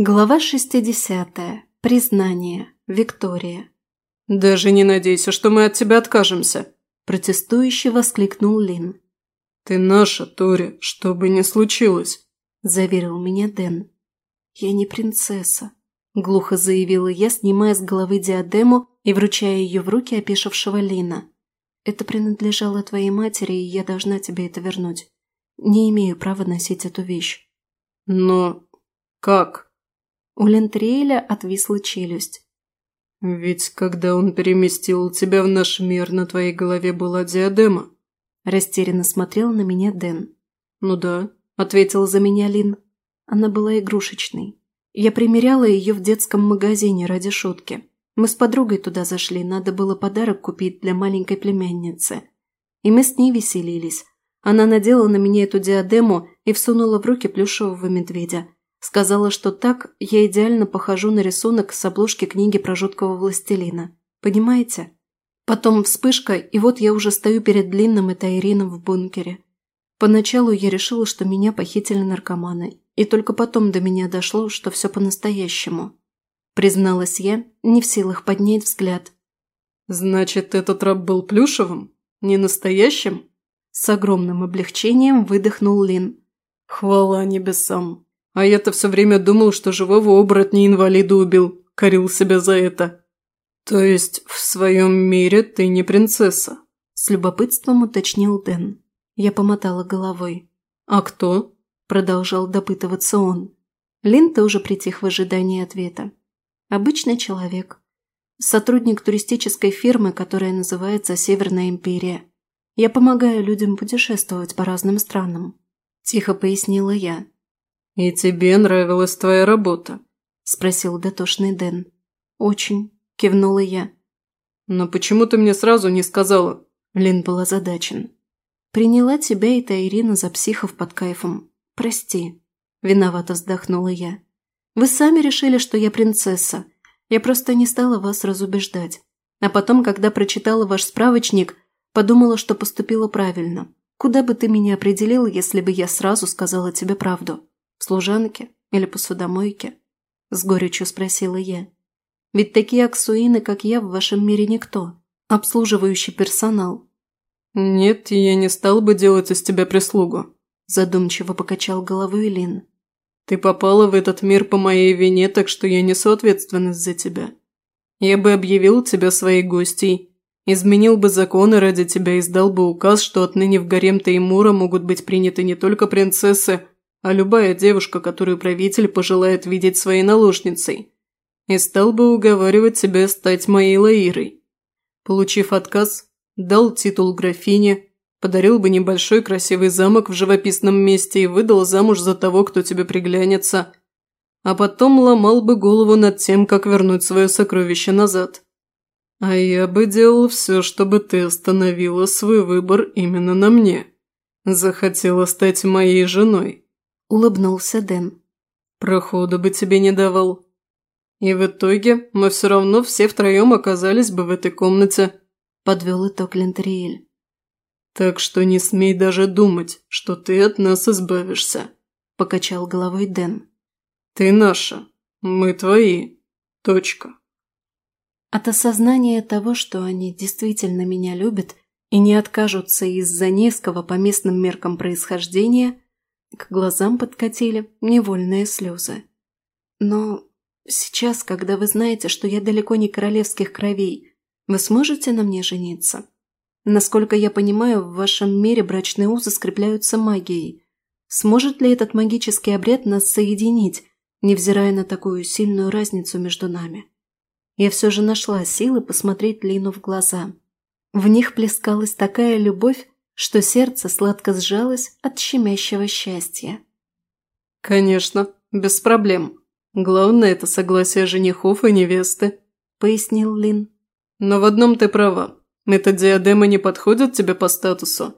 Глава 60. Признание. Виктория. «Даже не надейся, что мы от тебя откажемся!» Протестующе воскликнул Лин. «Ты наша, Тори, что бы ни случилось!» Заверил меня Дэн. «Я не принцесса», – глухо заявила я, снимая с головы диадему и вручая ее в руки опешившего Лина. «Это принадлежало твоей матери, и я должна тебе это вернуть. Не имею права носить эту вещь». «Но как?» У Лентриэля отвисла челюсть. «Ведь когда он переместил тебя в наш мир, на твоей голове была диадема». Растерянно смотрел на меня Дэн. «Ну да», – ответил за меня Лин. Она была игрушечной. Я примеряла ее в детском магазине ради шутки. Мы с подругой туда зашли, надо было подарок купить для маленькой племянницы. И мы с ней веселились. Она надела на меня эту диадему и всунула в руки плюшевого медведя – Сказала, что так я идеально похожу на рисунок с обложки книги про жуткого властелина. Понимаете? Потом вспышка, и вот я уже стою перед Длинным и Тайрином в бункере. Поначалу я решила, что меня похитили наркоманы, и только потом до меня дошло, что все по-настоящему. Призналась я, не в силах поднять взгляд. «Значит, этот раб был плюшевым? Не настоящим?» С огромным облегчением выдохнул Лин. «Хвала небесам!» А я-то все время думал, что живого оборотня инвалида убил. Корил себя за это. То есть в своем мире ты не принцесса? С любопытством уточнил Дэн. Я помотала головой. А кто? Продолжал допытываться он. Лин тоже притих в ожидании ответа. Обычный человек. Сотрудник туристической фирмы, которая называется Северная Империя. Я помогаю людям путешествовать по разным странам. Тихо пояснила я. «И тебе нравилась твоя работа?» – спросил дотошный Дэн. «Очень», – кивнула я. «Но почему ты мне сразу не сказала?» Лин был озадачен. «Приняла тебя и Таирина за психов под кайфом. Прости», – виновато вздохнула я. «Вы сами решили, что я принцесса. Я просто не стала вас разубеждать. А потом, когда прочитала ваш справочник, подумала, что поступила правильно. Куда бы ты меня определил, если бы я сразу сказала тебе правду?» В служанке или посудомойке?» – с горечью спросила я. «Ведь такие аксуины, как я, в вашем мире никто. Обслуживающий персонал». «Нет, я не стал бы делать из тебя прислугу», – задумчиво покачал головой Лин. «Ты попала в этот мир по моей вине, так что я несу ответственность за тебя. Я бы объявил тебя своей гостьей, изменил бы законы ради тебя и издал бы указ, что отныне в гарем Теймура могут быть приняты не только принцессы, а любая девушка, которую правитель пожелает видеть своей наложницей, и стал бы уговаривать себя стать моей Лаирой. Получив отказ, дал титул графине, подарил бы небольшой красивый замок в живописном месте и выдал замуж за того, кто тебе приглянется, а потом ломал бы голову над тем, как вернуть свое сокровище назад. А я бы делал все, чтобы ты остановила свой выбор именно на мне. Захотела стать моей женой. – улыбнулся Дэн. «Прохода бы тебе не давал. И в итоге мы все равно все втроем оказались бы в этой комнате», – подвел итог Лентериэль. «Так что не смей даже думать, что ты от нас избавишься», – покачал головой Дэн. «Ты наша, мы твои. Точка». От осознания того, что они действительно меня любят и не откажутся из-за низкого по местным меркам происхождения – к глазам подкатили невольные слезы. Но сейчас, когда вы знаете, что я далеко не королевских кровей, вы сможете на мне жениться? Насколько я понимаю, в вашем мире брачные узы скрепляются магией. Сможет ли этот магический обряд нас соединить, невзирая на такую сильную разницу между нами? Я все же нашла силы посмотреть Лину в глаза. В них плескалась такая любовь, что сердце сладко сжалось от щемящего счастья. «Конечно, без проблем. Главное – это согласие женихов и невесты», – пояснил Лин. «Но в одном ты права. Эта диадема не подходит тебе по статусу,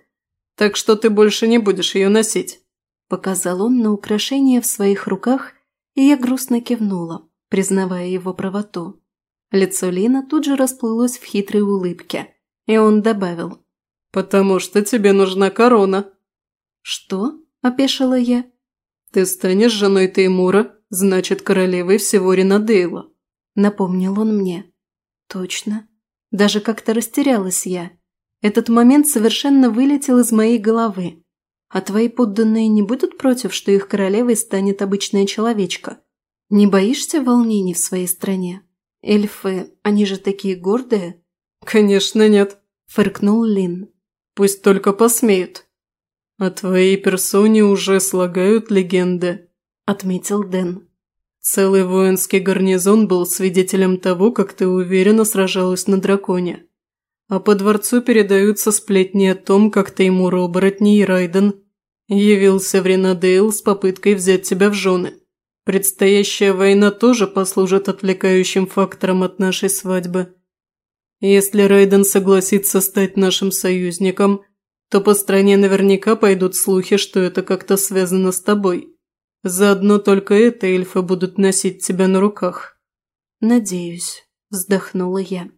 так что ты больше не будешь ее носить», – показал он на украшение в своих руках, и я грустно кивнула, признавая его правоту. Лицо Лина тут же расплылось в хитрой улыбке, и он добавил – «Потому что тебе нужна корона». «Что?» – опешила я. «Ты станешь женой Теймура, значит, королевой всего Ринадейла», – напомнил он мне. «Точно. Даже как-то растерялась я. Этот момент совершенно вылетел из моей головы. А твои подданные не будут против, что их королевой станет обычная человечка? Не боишься волнений в своей стране? Эльфы, они же такие гордые?» «Конечно нет», – фыркнул Лин. «Пусть только посмеют». «О твоей персоне уже слагают легенды», – отметил Дэн. «Целый воинский гарнизон был свидетелем того, как ты уверенно сражалась на драконе. А по дворцу передаются сплетни о том, как Теймур Оборотни и Райден явился в Ренадейл с попыткой взять тебя в жены. Предстоящая война тоже послужит отвлекающим фактором от нашей свадьбы. Если Райден согласится стать нашим союзником, то по стране наверняка пойдут слухи, что это как-то связано с тобой. Заодно только это эльфы будут носить тебя на руках». «Надеюсь», – вздохнула я.